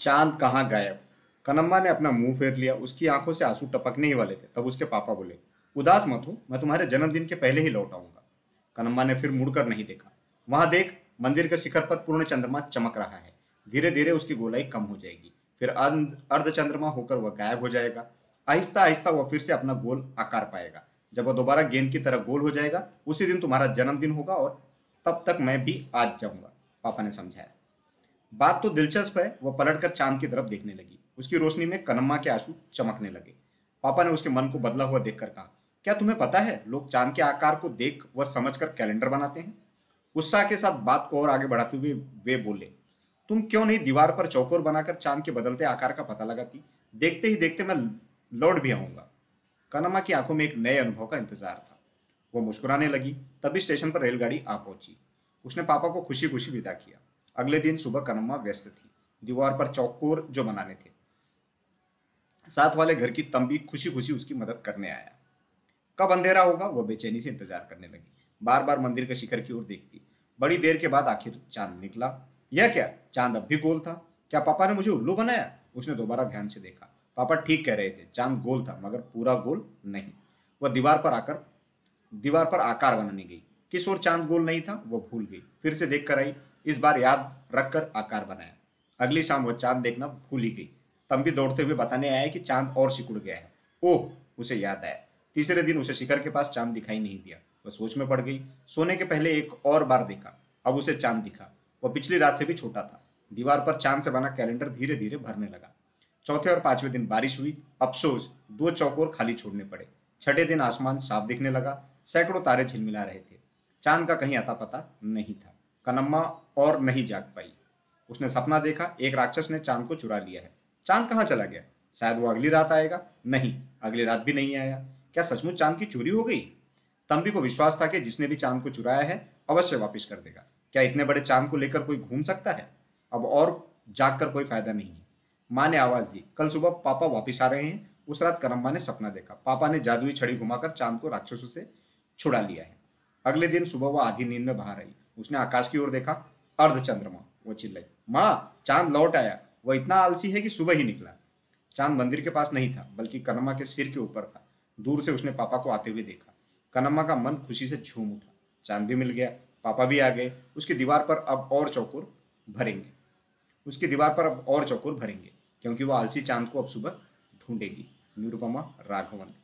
चाँद कहाँ गायब? कनम्मा ने अपना मुँह फेर लिया, उसकी आँखों से आँसू टपकने ही वाले थे। तब उसके पापा बोले, उदास मत हो, मैं तुम्हारे जन्मदिन के पहले ही लौट आऊँगा। कनम्मा ने फिर मुड़कर नहीं देखा। वहाँ देख, मंदिर के शिखर पर पूर्ण चंद्रमा चमक रहा है। धीरे धीरे उसकी गोलाई कम हो जाएगी। फिर अर्ध चंद्रमा होकर वह गायब हो जाएगा। आहिस्ता आहिस्ता वह फिर से अपना गोल आकार पाएगा। जब वह दोबारा गेंद की तरह गोल हो जाएगा, उसी दिन तुम्हारा जन्मदिन होगा और तब तक मैं भी आज जाऊँगा। पापा ने समझाया। बात तो दिलचस्प है वह पलटकर चाँद की तरफ़ देखने लगी। उसकी रोशनी में कनम्मा के आँसू चमकने लगे। पापा ने उसके मन को बदला हुआ देखकर कहा, क्या तुम्हें पता है, लोग चाँद के आकार को देख व समझकर कैलेंडर बनाते हैं? उत्साह के साथ बात को और आगे बढ़ाते हुए वे बोले, तुम क्यों नहीं दीवार पर चौकोर बनाकर चाँद के बदलते आकार का पता लगाती? देखते ही देखते मैं लौट भी आऊँगा। कनमा की आँखों में एक नए अनुभव का इंतज़ार था। वो मुस्कुराने लगी, तभी स्टेशन पर रेलगाड़ी आ पहुँची। उसने पापा को खुशी खुशी विदा किया। अगले दिन सुबह कनमा व्यस्त थी। दीवार पर चौकोर जो बनाने थे। साथ वाले घर की तंबी खुशी खुशी उसकी मदद करने आया। कब अंधेरा होगा? वो बेचैनी से इंतज़ार करने लगी। बार बार मंदिर के शिखर की ओर देखती। बड़ी देर के बाद आखिर चाँद निकला। यह क्या? चाँद अब भी गोल था। क्या पापा ने मुझे उल्लू बनाया? उसने दोबारा ध्यान से देखा। पापा ठीक कह रहे थे, चाँद गोल था, मगर पूरा गोल नहीं। वह दीवार पर आकर, दीवार पर आकार बनाने गई। किस ओर चाँद गोल नहीं था? वह भूल गई। फिर से देख आई इस बार याद रखकर आकार बनाया। अगली शाम वह चाँद देखना भूल ही गई। भी दौड़ते हुए बताने आया कि चाँद और सिकुड़ गया है। ओह, उसे याद आया। तीसरे दिन उसे शिखर के पास चाँद दिखाई नहीं दिया। वह सोच में पड़ गई। सोने के पहले एक और बार देखा। अब उसे चाँद दिखा। वह पिछली रात से भी छोटा था। दीवार पर चाँद से बना कैलेंडर धीरे धीरे भरने लगा। चौथे और पाँचवें दिन बारिश हुई। अफसोस, दो चौकोर खाली छोड़ने पड़े। छठे दिन आसमान साफ़ दिखने लगा। सैकड़ों तारे झिलमिला रहे थे। चाँद का कहीं आता पता नहीं था। कनम्मा और नहीं जाग पाई। उसने सपना देखा, एक राक्षस ने चाँद को चुरा लिया है। चाँद कहाँ चला गया? शायद वो अगली रात आएगा। नहीं, अगली रात भी नहीं आया। क्या सचमुच चाँद की चोरी हो गई? तंबी को विश्वास था कि जिसने भी चाँद को चुराया है, अवश्य वापिस कर देगा। क्या इतने बड़े चाँद को लेकर कोई घूम सकता है? अब और जाग कर कोई फ़ायदा नहीं है। माँ ने आवाज़ दी, कल सुबह पापा वापिस आ रहे हैं। उस रात करम्बा ने सपना देखा। पापा ने जादुई छड़ी घुमाकर चाँद को राक्षसों से छुड़ा लिया है। अगले दिन सुबह वह आधी नींद में बाहर आई। उसने आकाश की ओर देखा अर्ध चंद्रमा वो चिल्लाई, माँ, चाँद लौट आया वह इतना आलसी है कि सुबह ही निकला। चाँद मंदिर के पास नहीं था, बल्कि कनमा के सिर के ऊपर था। दूर से उसने पापा को आते हुए देखा। कनम्मा का मन खुशी से झूम उठा। चाँद भी मिल गया, पापा भी आ गए। उसकी दीवार पर अब और चौकुर भरेंगे। उसकी दीवार पर अब और चौकुर भरेंगे, क्योंकि वो आलसी चाँद को अब सुबह ढूंढेगी। निरुपमा राघवन।